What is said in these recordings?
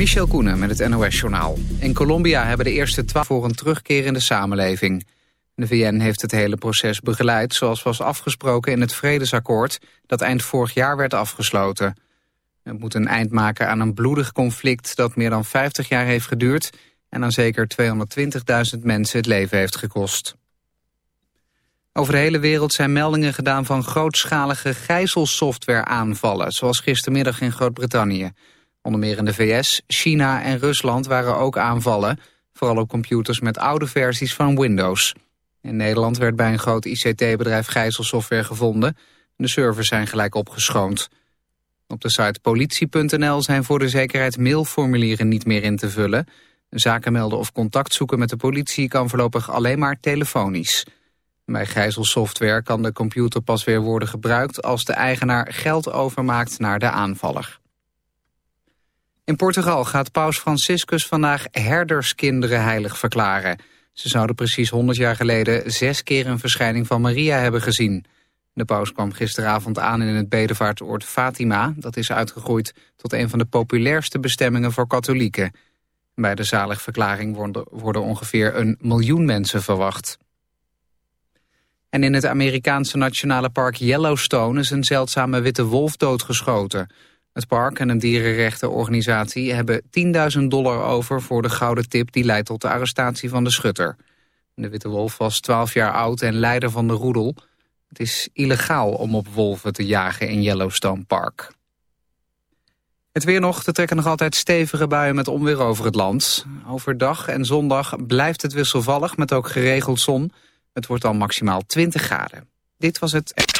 Michel Koenen met het NOS-journaal. In Colombia hebben de eerste twaalf voor een terugkeer in de samenleving. De VN heeft het hele proces begeleid zoals was afgesproken in het vredesakkoord... dat eind vorig jaar werd afgesloten. Het moet een eind maken aan een bloedig conflict dat meer dan 50 jaar heeft geduurd... en aan zeker 220.000 mensen het leven heeft gekost. Over de hele wereld zijn meldingen gedaan van grootschalige gijzelsoftware aanvallen... zoals gistermiddag in Groot-Brittannië... Onder meer in de VS, China en Rusland waren ook aanvallen. Vooral op computers met oude versies van Windows. In Nederland werd bij een groot ICT-bedrijf gijzelsoftware gevonden. De servers zijn gelijk opgeschoond. Op de site politie.nl zijn voor de zekerheid mailformulieren niet meer in te vullen. Zaken melden of contact zoeken met de politie kan voorlopig alleen maar telefonisch. Bij gijzelsoftware kan de computer pas weer worden gebruikt als de eigenaar geld overmaakt naar de aanvaller. In Portugal gaat paus Franciscus vandaag herderskinderen heilig verklaren. Ze zouden precies 100 jaar geleden zes keer een verschijning van Maria hebben gezien. De paus kwam gisteravond aan in het bedevaartoord Fatima. Dat is uitgegroeid tot een van de populairste bestemmingen voor katholieken. Bij de zaligverklaring worden, ongeveer een miljoen mensen verwacht. En in het Amerikaanse nationale park Yellowstone is een zeldzame witte wolf doodgeschoten. Het park en een dierenrechtenorganisatie hebben 10.000 dollar over voor de gouden tip die leidt tot de arrestatie van de schutter. De witte wolf was 12 jaar oud en leider van de roedel. Het is illegaal om op wolven te jagen in Yellowstone Park. Het weer nog, er trekken nog altijd stevige buien met onweer over het land. Overdag en zondag blijft het wisselvallig met ook geregeld zon. Het wordt dan maximaal 20 graden. Dit was het...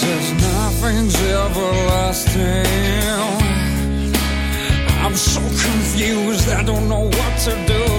says nothing's everlasting. I'm so confused, I don't know what to do.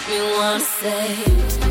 Make me wanna say.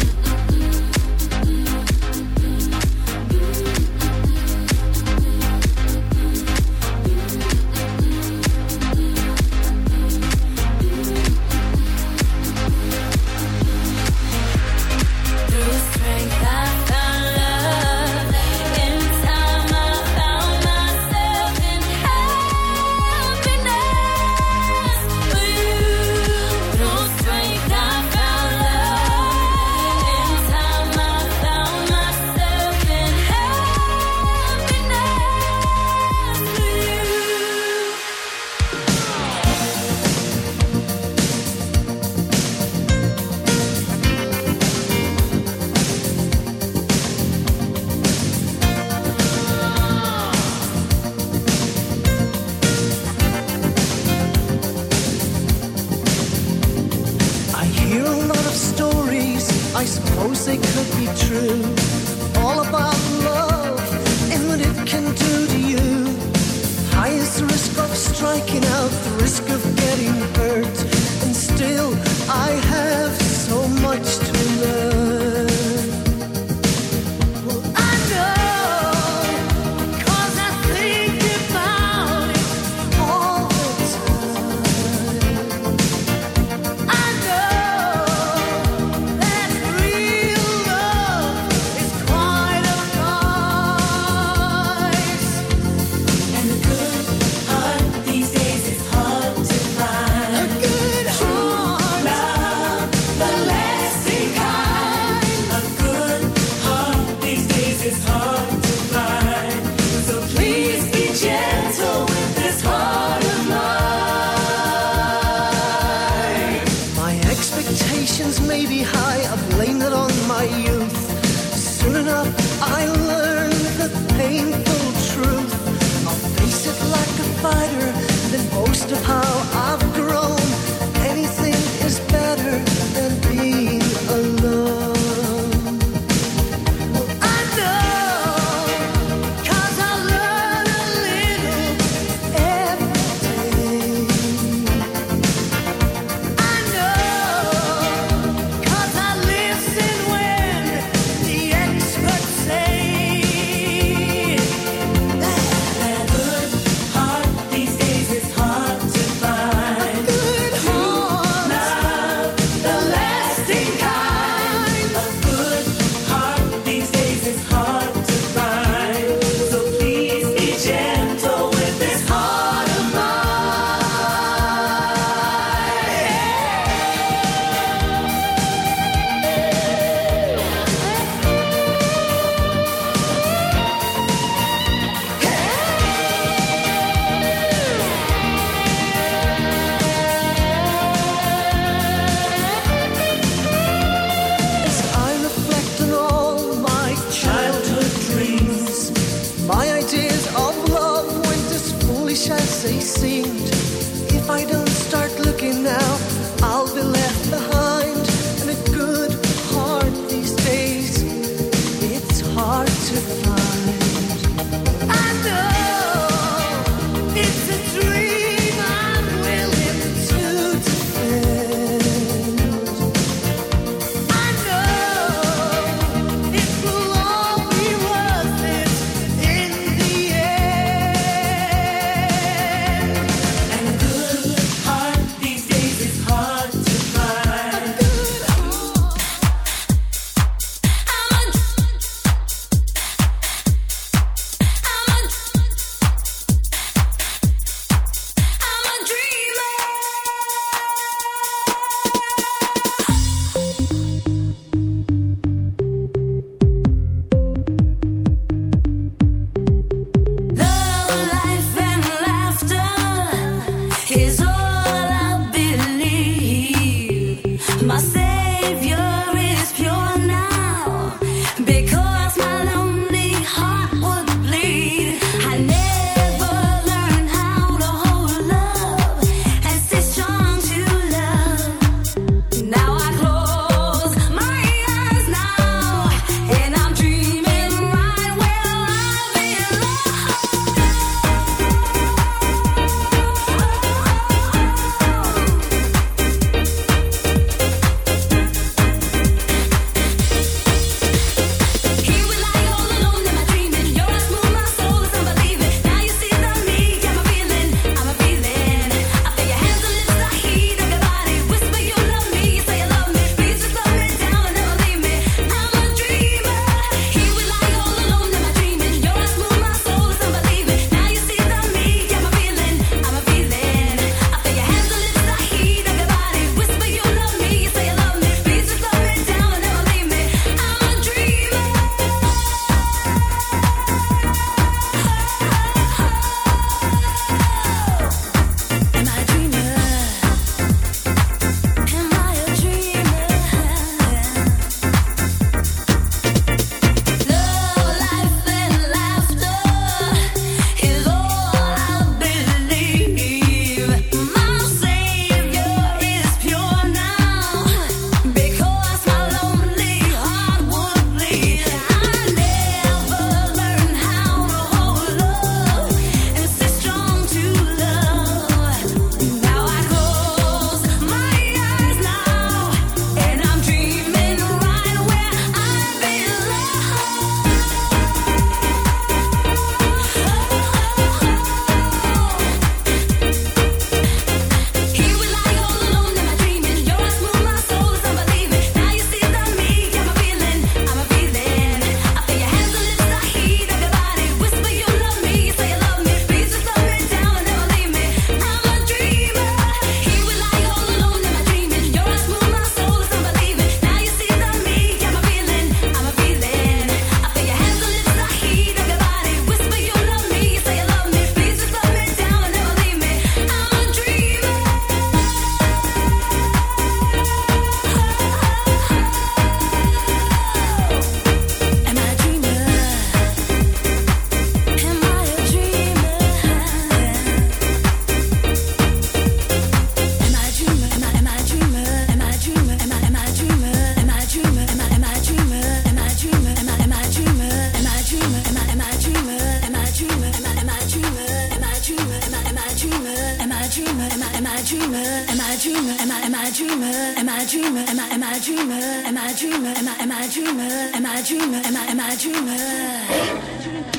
dreamer? Am I a dreamer? Am I am I a dreamer? Am I a dreamer? Am I I a dreamer? Am I a dreamer? Am I am I a dreamer?